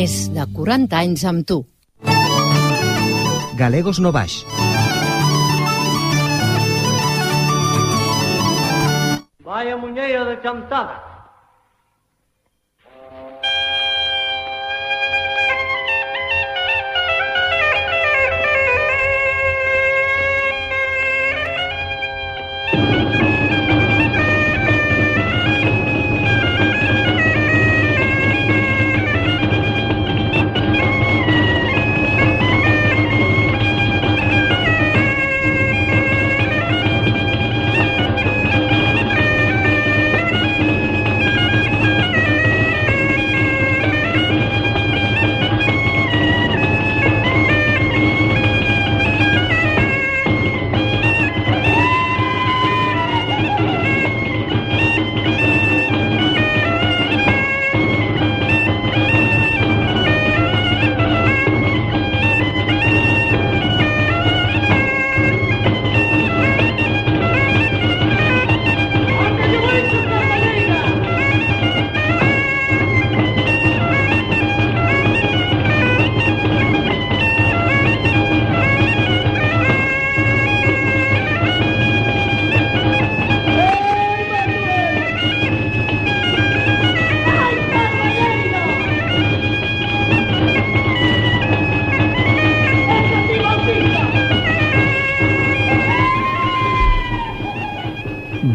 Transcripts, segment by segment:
Més de 40 anys amb tu. Galegos no Baix. Vaya muñeira de chantada.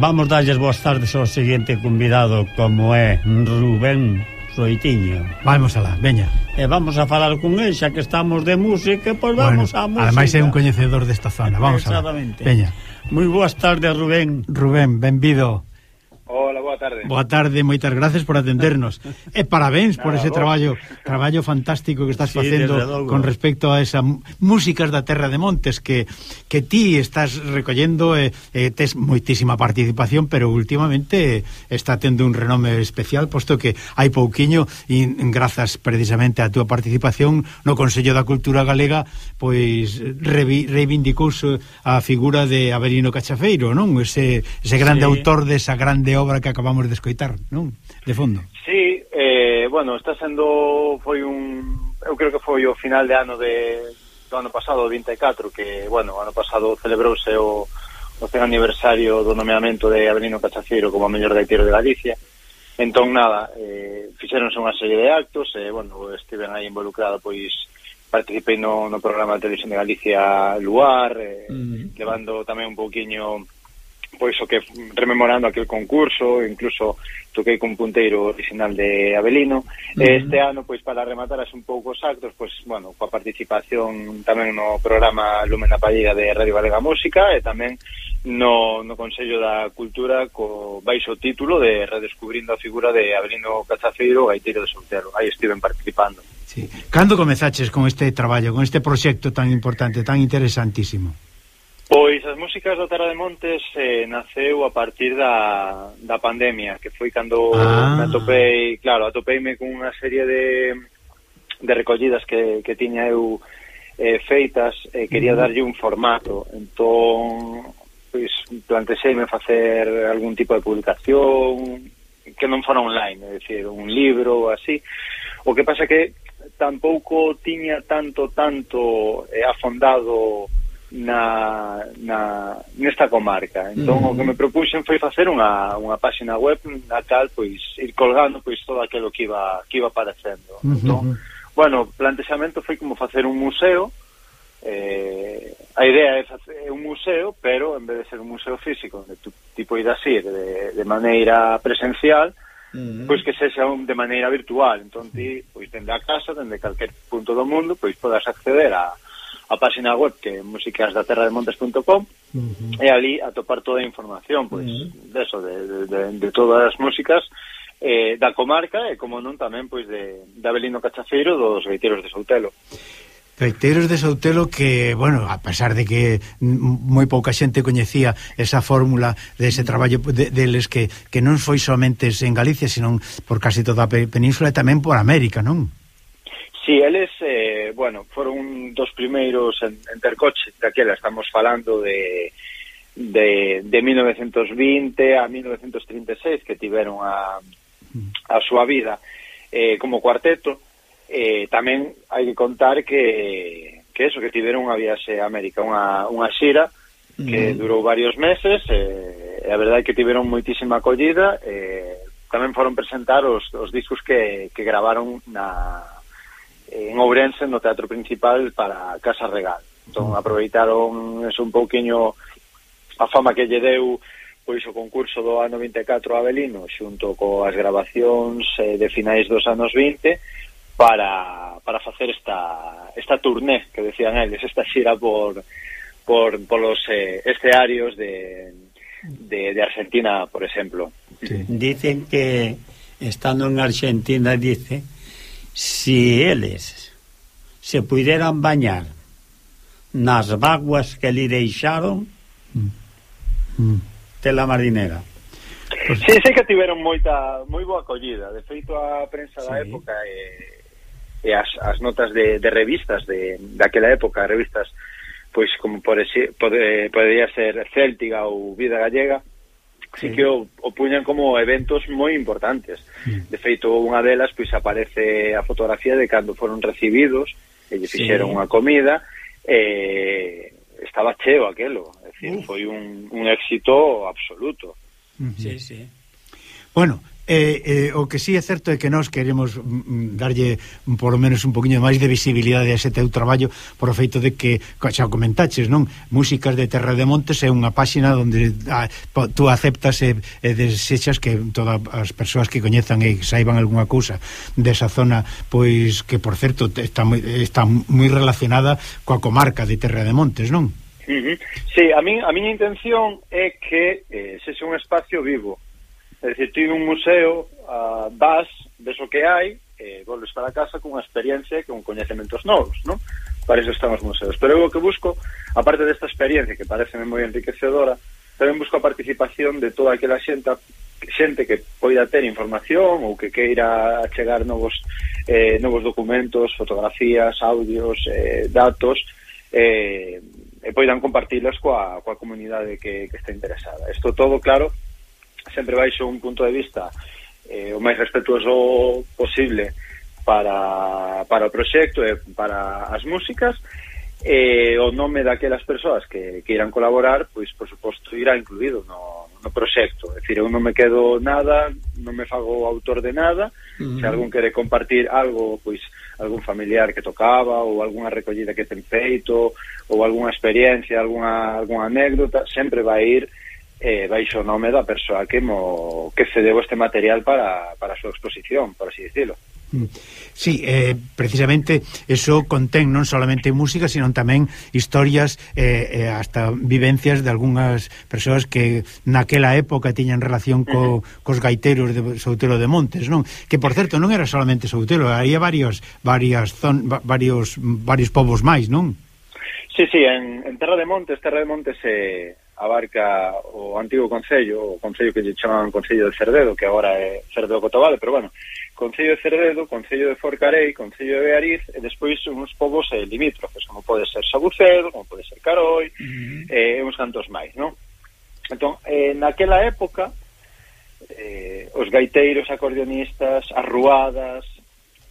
Vamos darlles boas tardes ao seguinte convidado como é Rubén Roitiño Vamos alá, veña. E vamos a falar con el, xa que estamos de música, pois vamos bueno, a música. Ademais é un coñecedor desta zona, vamos alá. Veña. Moi boas tardes, Rubén. Rubén, benvido boa tarde. Boa tarde, moitas gracias por atendernos. e parabéns Nada, por ese vos. traballo traballo fantástico que estás sí, facendo con respecto a esa músicas da Terra de Montes que que ti estás recollendo e, eh, eh, tes moitísima participación, pero últimamente está tendo un renome especial, posto que hai pouquiño e grazas precisamente a túa participación no Consello da Cultura Galega, pois revi, reivindicouse a figura de Avelino Cachafeiro, non? Ese, ese grande sí. autor desa de grande obra que acabamos acabamos de escoitar, non? De fondo. Sí, eh, bueno, está sendo foi un eu creo que foi o final de ano de do ano pasado, 24, que bueno, ano pasado celebrouse o o seu aniversario do nomeamento de Avelino Cachaceiro como a mellor gaitero de Galicia. Entón, nada, eh, fixeronse unha serie de actos, e, eh, bueno, estiven aí involucrado, pois, participei no, no programa de televisión de Galicia Luar, eh, mm. levando tamén un pouquiño pois o que rememorando aquel concurso, incluso toquei con punteiro original de Abelino. Uh -huh. Este ano, pois para rematar as un pouco os actos, pois bueno, coa participación tamén no programa Lumen na Pallida de Radio Galega Música e tamén no, no Consello da Cultura co baixo título de Redescubrindo a figura de Abelino Cachafeiro Gaiteiro de Soltero. Aí estiven participando. Sí. Cando comezaches con este traballo, con este proxecto tan importante, tan interesantísimo? Pois as músicas do Terra de Montes eh, naceu a partir da, da pandemia, que foi cando ah. me atopei, claro, atopeime con unha serie de, de recollidas que, que tiña eu eh, feitas e eh, quería mm. darlle un formato. Entón, pois, plantexeime facer algún tipo de publicación que non fora online, é dicir, un libro ou así. O que pasa que tampouco tiña tanto, tanto eh, afondado na, na, nesta comarca. Entón, mm. o que me propuxen foi facer unha, unha páxina web na cal, pois, ir colgando, pois, todo aquilo que iba, que iba aparecendo. Mm -hmm. Entón, bueno, o plantexamento foi como facer un museo, eh, a idea é facer un museo, pero en vez de ser un museo físico, onde tu, tipo ir ir de, de maneira presencial, -hmm. pois que sexa un, de maneira virtual. Entón ti, pois dende a casa, dende calquer punto do mundo, pois podas acceder a a página web que é musicasdaterrademontes.com uh -huh. e ali atopar toda a información pois, uh -huh. de, eso, de, de, de todas as músicas eh, da comarca e como non tamén pois de, de Abelino Cachaceiro dos gaiteiros de Soutelo Gaiteiros de Soutelo que, bueno, a pesar de que moi pouca xente coñecía esa fórmula dese traballo de, deles que, que non foi somente en Galicia, senón por casi toda a península e tamén por América, non? Sí, eles, eh, bueno, foron dos primeiros en, en ter coche, daquela estamos falando de, de, de 1920 a 1936 que tiveron a, a súa vida eh, como cuarteto, eh, tamén hai que contar que, que eso, que tiveron unha viaxe a América, unha, unha xira que mm. durou varios meses, eh, e a verdade é que tiveron moitísima acollida, eh, tamén foron presentar os, os discos que, que gravaron na Eh, en Ourense no teatro principal para Casa Regal. Entón mm. aproveitaron eso un pouquiño a fama que lle deu pois o concurso do ano 24 Avelino xunto coas grabacións eh, de finais dos anos 20 para, para facer esta, esta turné que decían eles, esta xira por, por, por los eh, escenarios de, de, de Argentina, por exemplo. Sí. Dicen que estando en Argentina dice si eles se puderan bañar nas vaguas que li deixaron mm. mm. tela marinera si, Sí, sei que tiveron moita moi boa acollida, de feito a prensa sí. da época e, e as, as notas de, de revistas de daquela época, revistas pois como pode, pode, podría ser Céltiga ou Vida Gallega sí que o, o puñan como eventos moi importantes. Mm. De feito, unha delas pois aparece a fotografía de cando foron recibidos, e lle fixeron sí. unha comida, e estaba cheo aquelo, é dicir, foi un, un éxito absoluto. Uh -huh. Sí, sí. Bueno, Eh, eh, o que sí é certo é que nós queremos mm, mm, darlle por lo menos un poquinho máis de visibilidade a ese teu traballo por o feito de que, xa comentaches, non? Músicas de Terra de Montes é unha páxina onde a, ah, po, tú aceptas e, e desechas que todas as persoas que coñezan e saiban algunha cousa desa zona, pois que, por certo, está moi, está moi relacionada coa comarca de Terra de Montes, non? Uh -huh. Sí, a, min, a miña intención é que eh, sexa un espacio vivo É dicir, ti un museo uh, vas, ves o que hai, e volves para casa con unha experiencia e con coñecementos novos, non? Para iso están os museos. Pero eu o que busco, aparte desta experiencia que parece moi enriquecedora, tamén busco a participación de toda aquela xente xente que poida ter información ou que queira chegar novos eh, novos documentos, fotografías, audios, eh, datos, eh, e poidan compartilas coa, coa comunidade que, que está interesada. Isto todo, claro, sempre baixo un punto de vista eh, o máis respetuoso posible para, para o proxecto e para as músicas e o nome daquelas persoas que, que irán colaborar, pois, por suposto, irá incluído no, no proxecto. É dicir, eu non me quedo nada, non me fago autor de nada. Uh -huh. Se algún quere compartir algo, pois, algún familiar que tocaba, ou algunha recollida que ten feito, ou algunha experiencia, algunha, algunha anécdota, sempre vai ir eh, baixo o nome da persoa que mo, que cedeu este material para, para a súa exposición, por así dicilo. Mm. Sí, eh, precisamente eso contén non solamente música, sino tamén historias eh, eh, hasta vivencias de algunhas persoas que naquela época tiñan relación co, uh -huh. cos gaiteros de Soutelo de Montes, non? Que por certo non era solamente Soutelo, había varios varias zon, varios varios povos máis, non? Sí, sí, en, en Terra de Montes, Terra de Montes eh, abarca o antigo Concello, o Concello que lle chamaban Concello de Cerdedo, que agora é Cerdedo Cotobale, pero bueno, Concello de Cerdedo, Concello de Forcarei, Concello de Beariz, e despois uns povos eh, limítrofes, como pode ser Sabucedo, como pode ser Caroi, uh -huh. eh, uns cantos máis, non? Entón, eh, naquela época, eh, os gaiteiros, acordeonistas, as ruadas,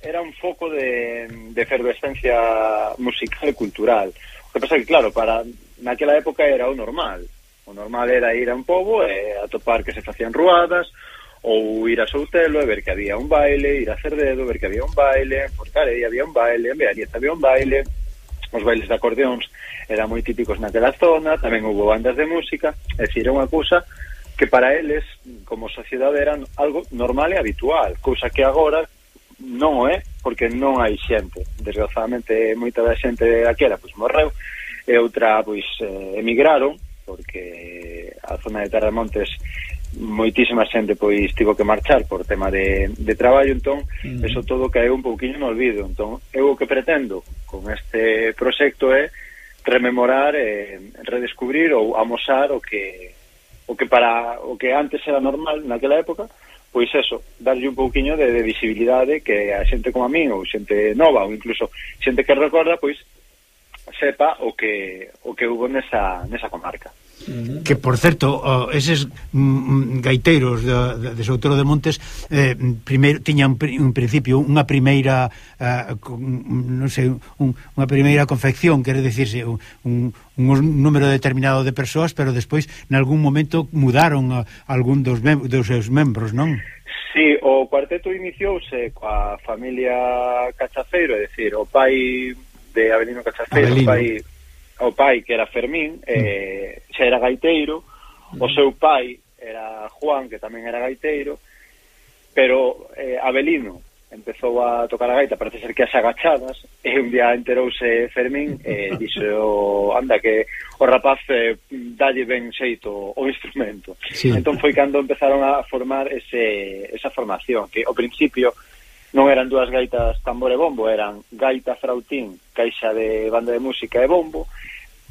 era un foco de, de efervescencia musical e cultural. O que pasa que, claro, para naquela época era o normal. O normal era ir a un pobo e atopar que se facían ruadas, ou ir a Soutelo e ver que había un baile, ir a Cerdedo, ver que había un baile, en Forcarei había un baile, en Bearieta había un baile, os bailes de acordeóns eran moi típicos naquela zona, tamén houve bandas de música, é dicir, era unha cousa que para eles, como sociedade, eran algo normal e habitual, cousa que agora non é, porque non hai xente. Desgraciadamente, moita da xente daquela, pois, morreu, e outra, pois, eh, emigraron, porque a zona de Terramontes moitísima xente pois tivo que marchar por tema de, de traballo, entón mm. eso todo caeu un pouquiño no olvido. Entón, eu o que pretendo con este proxecto é rememorar, eh, redescubrir ou amosar o que o que para o que antes era normal naquela época, pois eso, darlle un pouquiño de, de visibilidade que a xente como a min ou xente nova ou incluso xente que recorda, pois sepa o que o que hubo nesa, nesa comarca. Que, por certo, oh, eses mm, mm, gaiteiros de, de, de Soutoro de Montes eh, primeiro tiñan un principio unha primeira eh, non sei, un, unha primeira confección, quer dicirse un, un, un número determinado de persoas, pero despois, en algún momento mudaron a, algún dos, mem dos seus membros, non? Sí, o cuarteto iniciouse coa familia Cachaceiro, é dicir, o pai de Avelino Cachaceiro, Avelino. o pai, o pai que era Fermín, mm. eh, xa era gaiteiro, o mm. seu pai era Juan, que tamén era gaiteiro, pero eh, Avelino empezou a tocar a gaita, parece ser que as agachadas, e un día enterouse Fermín e eh, dixo, anda, que o rapaz eh, dalle ben xeito o instrumento. Sí. Entón foi cando empezaron a formar ese, esa formación, que ao principio non eran dúas gaitas tambor e bombo, eran gaita frautín, caixa de banda de música e bombo,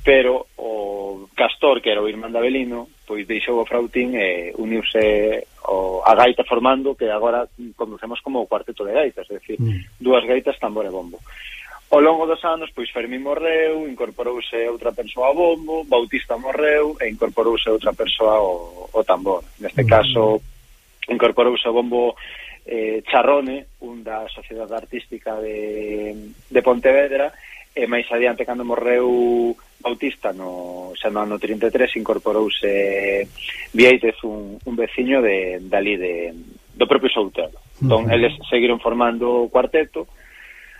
pero o Castor, que era o irmán de Abelino, pois deixou o frautín e uniuse o, a gaita formando que agora conducemos como o cuarteto de gaitas, é dicir, mm. dúas gaitas, tambor e bombo. Ao longo dos anos, pois Fermín morreu, incorporouse outra persoa ao bombo, Bautista morreu e incorporouse outra persoa ao, ao tambor. Neste mm. caso, incorporouse ao bombo eh, Charrone, un da Sociedade Artística de, de Pontevedra, e máis adiante cando morreu Bautista no xa no ano 33 incorporouse Vieites un, un veciño de dali de, do propio Soutelo. Entón, uh -huh. eles seguiron formando o cuarteto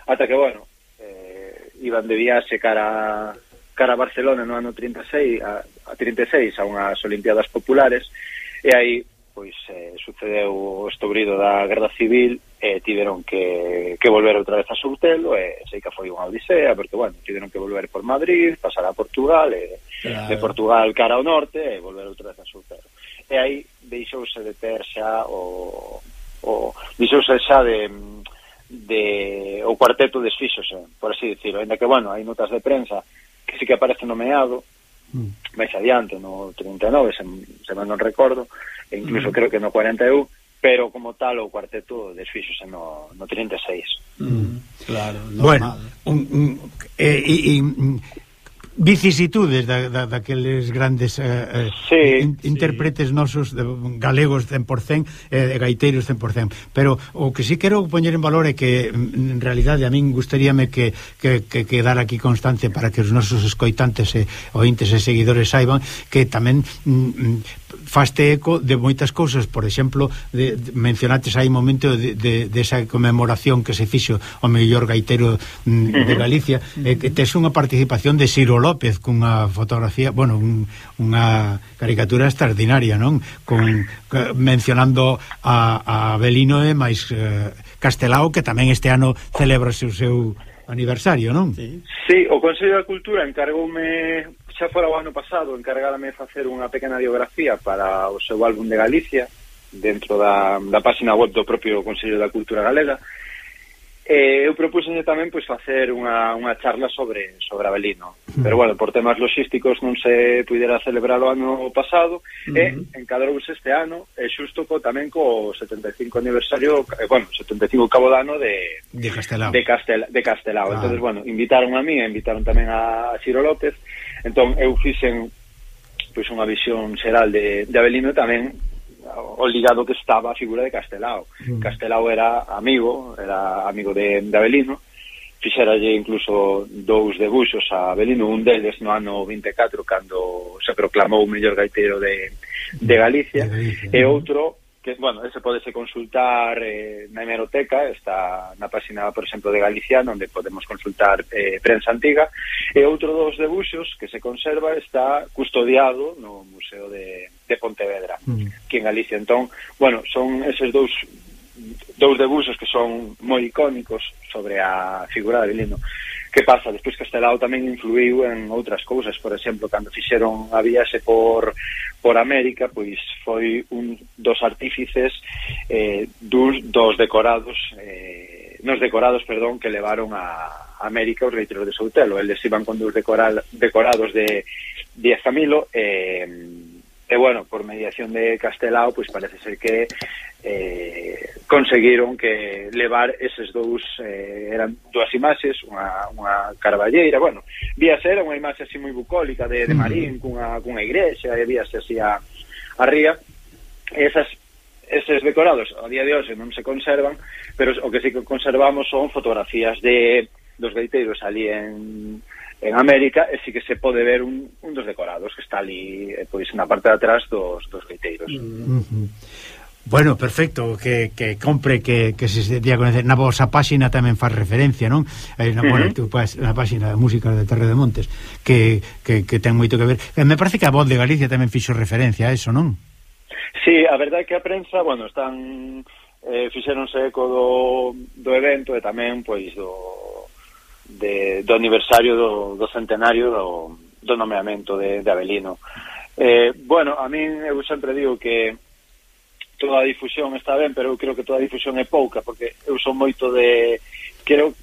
ata que, bueno, eh, iban de viaxe cara cara a Barcelona no ano 36 a, a 36 a unhas Olimpiadas Populares e aí pois eh, sucedeu o estobrido da Guerra Civil e eh, tiveron que, que volver outra vez a Soutelo e eh, sei que foi unha odisea porque, bueno, tiveron que volver por Madrid pasar a Portugal e eh, claro. de Portugal cara ao norte e eh, volver outra vez a Soutelo e aí deixouse de ter xa o, o deixouse xa de de o cuarteto desfixose, eh, por así dicirlo, ainda que, bueno, hai notas de prensa que sí que aparece nomeado, mm. máis adiante, no 39, se, se me non recordo, e incluso mm. creo que no 41, pero como tal o cuarteto desfixose no, no 36. Mm, claro, normal. Bueno, un, un, eh, e, e, vicisitudes da, da, daqueles grandes eh, eh sí, in, interpretes sí. nosos galegos 100% eh, e eh, gaiteiros 100%, pero o que si sí quero poñer en valor é que mm, en realidade a min gustaríame que, que, que, que dar aquí constancia para que os nosos escoitantes e ointes e seguidores saiban que tamén mm, mm faste eco de moitas cousas, por exemplo, de, de, mencionates aí momento de, de, de esa comemoración que se fixo o mellor gaitero mm, uh -huh. de Galicia, eh, que tes unha participación de Ciro López cunha fotografía, bueno, un, unha caricatura extraordinaria, non? Con eh, mencionando a, a Belino e máis eh, Castelao que tamén este ano celebra o seu aniversario, non? Sí, sí o Consello da Cultura encargoume xa fora o ano pasado encargárame facer unha pequena biografía para o seu álbum de Galicia dentro da, da página web do propio Consello da Cultura Galega Eh, eu propuseñe tamén pois facer unha, unha charla sobre sobre Avelino, mm. pero bueno, por temas logísticos non se pudera celebrar o ano pasado mm -hmm. e encadrouse este ano, e xusto co tamén co 75 aniversario, eh, bueno, 75 cabo cabodano de de Castelao. De, Castel, de Castelao. Ah. Entonces, bueno, invitaron a mí, invitaron tamén a Ciro López. Entón eu fixen pois unha visión xeral de, de Avelino tamén o ligado que estaba a figura de Castelao. Mm. Castelao era amigo, era amigo de, de Abelino, fixeralle incluso dous debuxos a Abelino, un deles no ano 24, cando se proclamou o mellor gaitero de, de Galicia, de Galicia e outro que, bueno, ese podese consultar eh, na hemeroteca, está na página, por exemplo, de Galicia, onde podemos consultar eh, prensa antiga, e outro dos debuxos que se conserva está custodiado no Museo de, de Pontevedra, mm. aquí en Galicia. Entón, bueno, son eses dous dous debuxos que son moi icónicos sobre a figura de Avelino. Que pasa? Despois Castelao tamén influiu en outras cousas, por exemplo, cando fixeron a viaxe por, por América, pois foi un dos artífices eh, dos, dos decorados eh, nos decorados, perdón, que levaron a América os reiteros de Soutelo. Eles iban con dos decoral, decorados de, de Zamilo, eh, E bueno, por mediación de Castelao, pois parece ser que eh, conseguiron que levar eses dous eh, eran dúas imaxes, unha, unha carballeira, bueno, víase era unha imaxe así moi bucólica de, de Marín, cunha, cunha igrexa, e víase así a, a ría, esas eses decorados a día de hoxe non se conservan, pero o que sí que conservamos son fotografías de dos gaiteiros ali en en América e sí que se pode ver un, un dos decorados que está ali eh, pois na parte de atrás dos, dos leiteiros. Mm -hmm. Bueno, perfecto, que, que compre que, que se día conocer na vosa páxina tamén faz referencia, non? Eh, na, uh -huh. bueno, pues, na páxina de música de Terre de Montes que, que, que ten moito que ver eh, me parece que a voz de Galicia tamén fixo referencia a eso, non? Sí, a verdade é que a prensa, bueno, están eh, fixeronse eco do, do evento e tamén pois do de, do aniversario do, do centenario do, do nomeamento de, de Avelino. Eh, bueno, a min eu sempre digo que toda a difusión está ben, pero eu creo que toda a difusión é pouca, porque eu son moito de... Creo,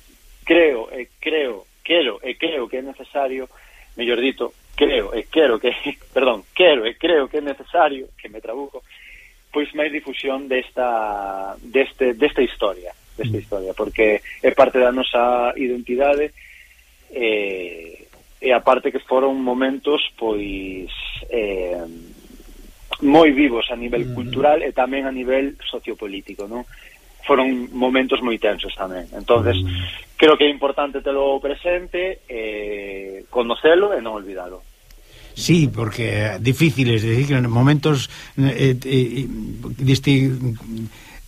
creo, e creo, quero, e creo que é necesario, mellor dito, creo, e quero que... Perdón, quero, e creo que é necesario, que me trabuco, pois máis difusión desta, deste, desta historia desta historia, porque é parte da nosa identidade e, e a parte que foron momentos pois eh, moi vivos a nivel mm. cultural e tamén a nivel sociopolítico, non? Foron momentos moi tensos tamén. Entonces, mm. creo que é importante telo presente, eh, conocelo e non olvidalo. Sí, porque difíciles, decir, momentos eh, eh, eh disti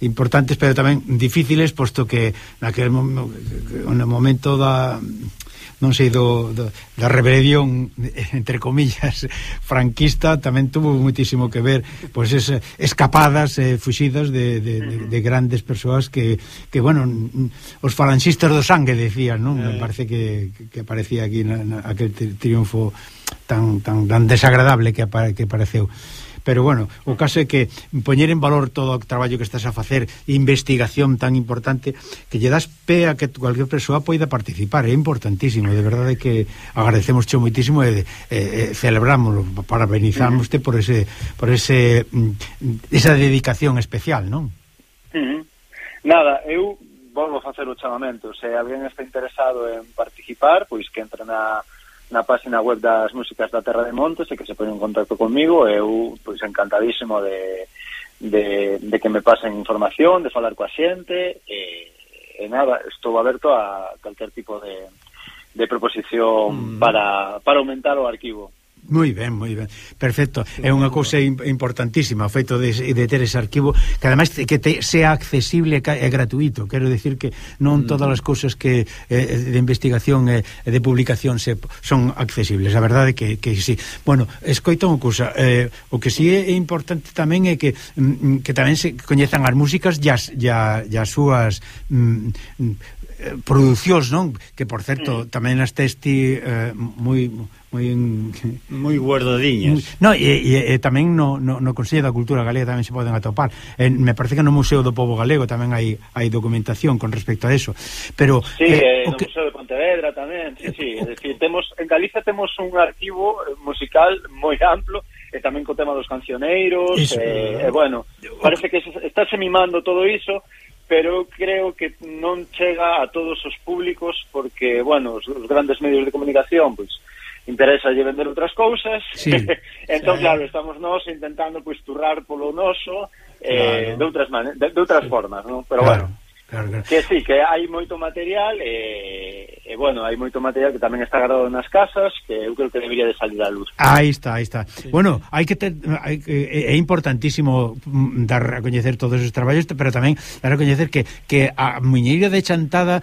importantes, pero tamén difíciles, posto que naquel momento da non sei, do, do, da rebelión entre comillas franquista tamén tuvo muitísimo que ver pois pues, es, escapadas, eh, fuxidas de, de, de, de grandes persoas que, que, bueno, os falanxistas do sangue decían, non? Me eh. parece que, que aparecía aquí na, na, aquel triunfo tan, tan, tan desagradable que, apare, que apareceu pero bueno, o caso é que poñer en valor todo o traballo que estás a facer, investigación tan importante, que lle das pé a que cualquier persoa poida participar, é importantísimo, de verdade que agradecemos xo moitísimo e, e, e celebramos, parabenizámoste por ese por ese mm, esa dedicación especial, non? Uh -huh. Nada, eu volvo a facer o chamamento, se alguén está interesado en participar, pois que entre na na página web das músicas da Terra de Montes e que se poñen en contacto comigo eu pois encantadísimo de, de, de que me pasen información de falar coa xente e, e nada, estou aberto a calquer tipo de, de proposición mm. para, para aumentar o arquivo Moi ben, moi ben. Perfecto. É unha cousa importantísima o feito de, de ter ese arquivo que ademais que te, sea accesible e gratuito. Quero decir que non mm. todas as cousas que eh, de investigación e eh, de publicación se, son accesibles. A verdade que, que sí. Bueno, escoita unha cousa. Eh, o que sí é importante tamén é que, mm, que tamén se coñezan as músicas e as, e as súas mm, eh, producións, non? Que por certo mm. tamén as testi eh, moi moi en... moi guardadiñas. No, e, e, e tamén no, no, no Consello da Cultura Galega tamén se poden atopar. En, me parece que no Museo do Pobo Galego tamén hai hai documentación con respecto a eso. Pero sí, eh, eh no que... Museo de Pontevedra tamén. Sí, sí, eh, é decir, temos en Galicia temos un arquivo musical moi amplo e tamén co tema dos cancioneiros, eh, eh, bueno, parece que se, estáse mimando todo iso pero creo que non chega a todos os públicos porque, bueno, os, os grandes medios de comunicación, pois, interesa lle vender outras cousas. Sí. entón, sí. claro, estamos nós intentando pois turrar polo noso eh, claro. de outras man de, de outras sí. formas, non? Pero claro. bueno, Claro, claro. Que sí, que hai moito material e, e bueno, hai moito material que tamén está agarrado nas casas que eu creo que debería de salir á luz. Aí está, aí está. Sí. Bueno, hai que ter, hai, é importantísimo dar a coñecer todos os traballos, pero tamén dar a coñecer que, que a Muñeira de Chantada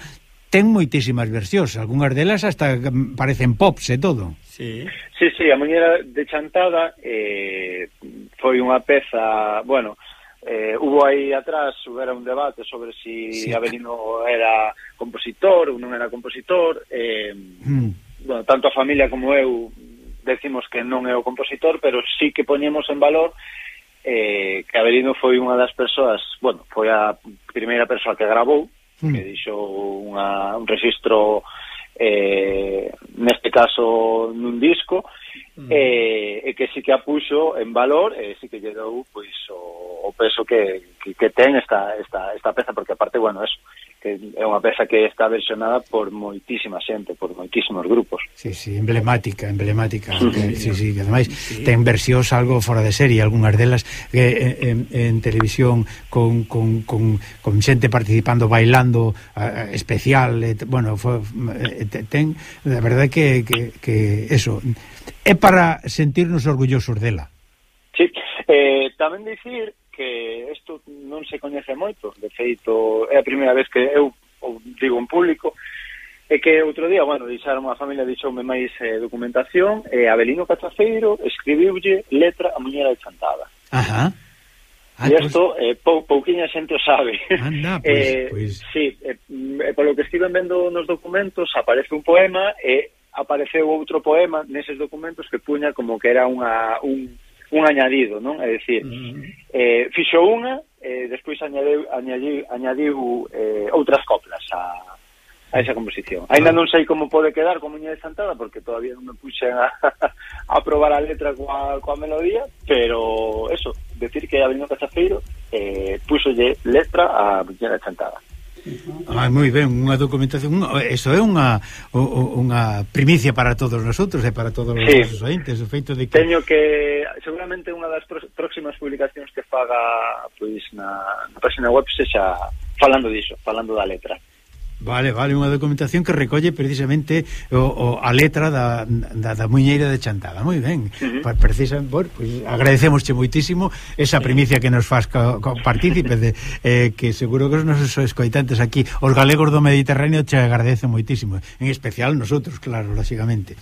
ten moitísimas versións, algunhas delas hasta parecen pops e todo. Sí, sí, sí a Muñeira de Chantada eh, foi unha peza, bueno, Eh, hubo aí atrás, hubiera un debate sobre si sí. Avelino era compositor ou non era compositor. Eh, mm. bueno, tanto a familia como eu decimos que non é o compositor, pero sí que poñemos en valor eh, que Avelino foi unha das persoas, bueno, foi a primeira persoa que grabou, mm. que dixo unha, un registro eh, neste caso nun disco, mm. eh, e que sí que a puxo en valor, e eh, sí que lle dou pois, o, o peso que, que, que ten esta, esta, esta peza, porque aparte, bueno, eso, que é unha peza que está versionada por moitísima xente, por moitísimos grupos. Sí, sí, emblemática, emblemática. que, eh, sí, sí, que ademais sí. ten versións algo fora de serie, algunhas delas que en, en televisión con, con, con, con xente participando bailando uh, especial, eh, bueno, foi, ten, la verdade que, que, que eso é para sentirnos orgullosos dela. Sí, eh, tamén dicir que isto non se coñece moito, de feito, é a primeira vez que eu o digo en público, é que outro día, bueno, deixaron a familia dixoume máis eh, documentación, e eh, Abelino Cataceiro escribiulle letra a muñera chantada. Ajá. Ah, e isto pues... eh, pou, pouquiña xente o sabe. Anda, pois, pues, eh. Pues... Sí, eh, eh, polo que estiven vendo nos documentos, aparece un poema e eh, apareceu outro poema neses documentos que puña como que era unha, un, un añadido, non? É dicir, uh -huh. eh, fixo unha, eh, despois añadiu, añadiu, añadiu eh, outras coplas a, a esa composición. Ainda non sei como pode quedar como Muña de Santada, porque todavía non me puxen a, a probar a letra coa, coa melodía, pero eso, decir que a Avelino Cachafeiro eh, puxolle letra a Muña de Santada. Ah, moi ben, unha documentación, unha, eso é unha unha primicia para todos nosotros e para todos sí. os ointes, o feito de que Teño que seguramente unha das próximas publicacións que faga pois na, na página web sexa falando diso, falando da letra. Vale, vale, unha documentación que recolle precisamente o, o a letra da, da, da muñeira de Chantada. Moi ben. Uh -huh. Pa, precisa, por, pues, agradecemosche moitísimo esa primicia que nos faz co, co, partícipe de, eh, que seguro que os nosos escoitantes aquí, os galegos do Mediterráneo che agradecen moitísimo, en especial nosotros, claro, lógicamente.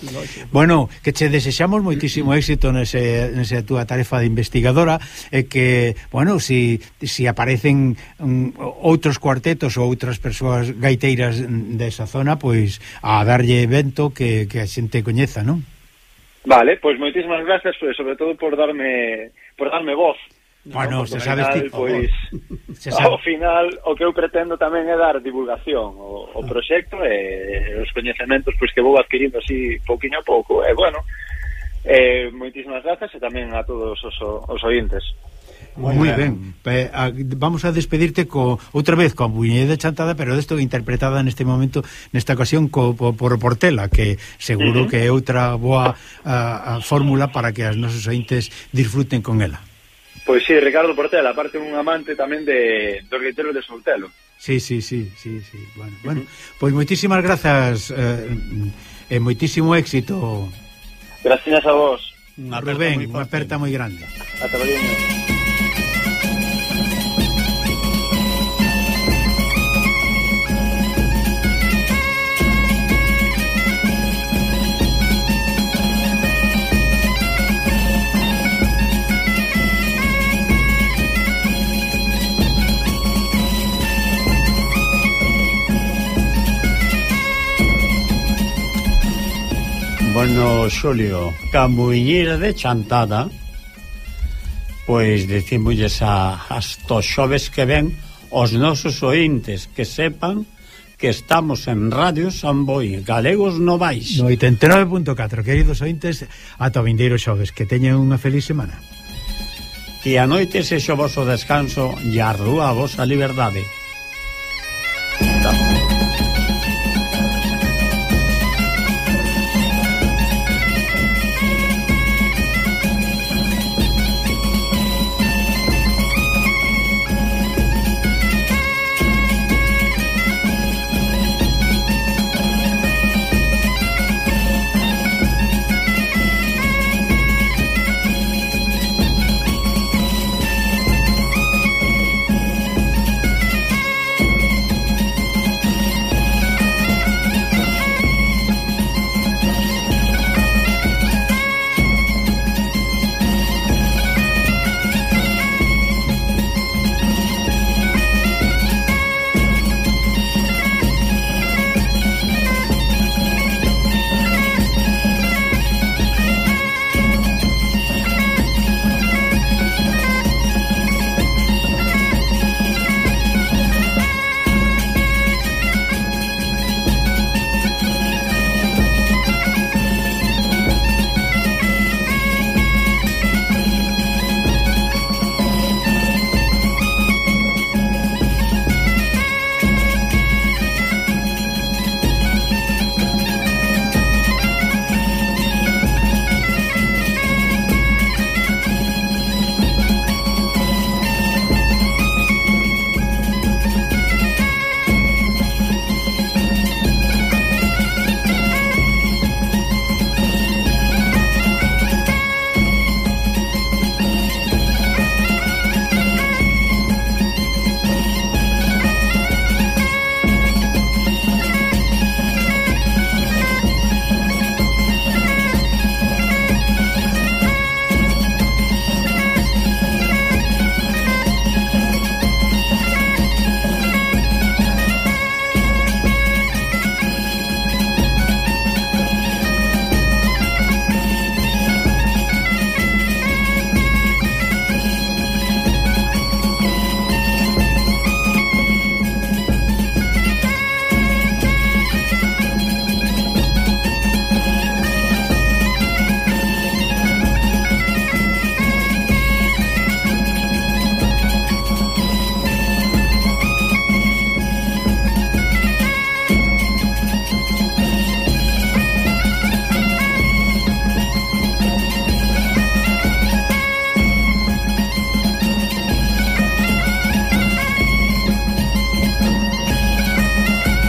Bueno, que che desexamos moitísimo éxito nese, nese túa tarefa de investigadora e eh, que, bueno, si, si aparecen um, outros cuartetos ou outras persoas gaiteiras costeiras desa zona pois a darlle evento que, que a xente coñeza, non? Vale, pois moitísimas gracias sobre todo por darme por darme voz. Bueno, no, se sabes final, ti, pois se sabe. ao final o que eu pretendo tamén é dar divulgación o, o ah. proxecto e os coñecementos pois que vou adquirindo así pouquiño a pouco. E bueno, eh, moitísimas grazas e tamén a todos os, os ointes. Moi Muy ben. ben. Vamos a despedirte co outra vez coa Buñeda chantada, pero desto interpretada neste momento, nesta ocasión co, po, por Portela, que seguro uh -huh. que é outra boa a, a fórmula para que as nosos ointes disfruten con ela. Pois sí, Ricardo Portela, aparte un amante tamén de dos gaiteros de Soutelo. Sí, sí, sí, sí, sí. Bueno, uh -huh. bueno pois moitísimas grazas eh, e eh, moitísimo éxito. Gracias a vos. Unha aperta, Rubén, moi, aperta moi grande. Ata luego. bueno, Xulio, Camuñir de Chantada, pois dicímolles a, hasta xoves que ven os nosos ointes que sepan que estamos en Radio Samboy, Galegos Novais. No 89.4, queridos ointes, ata o vindeiro xoves, que teñen unha feliz semana. Que a noite se xo vosso descanso e a rúa a vosa liberdade.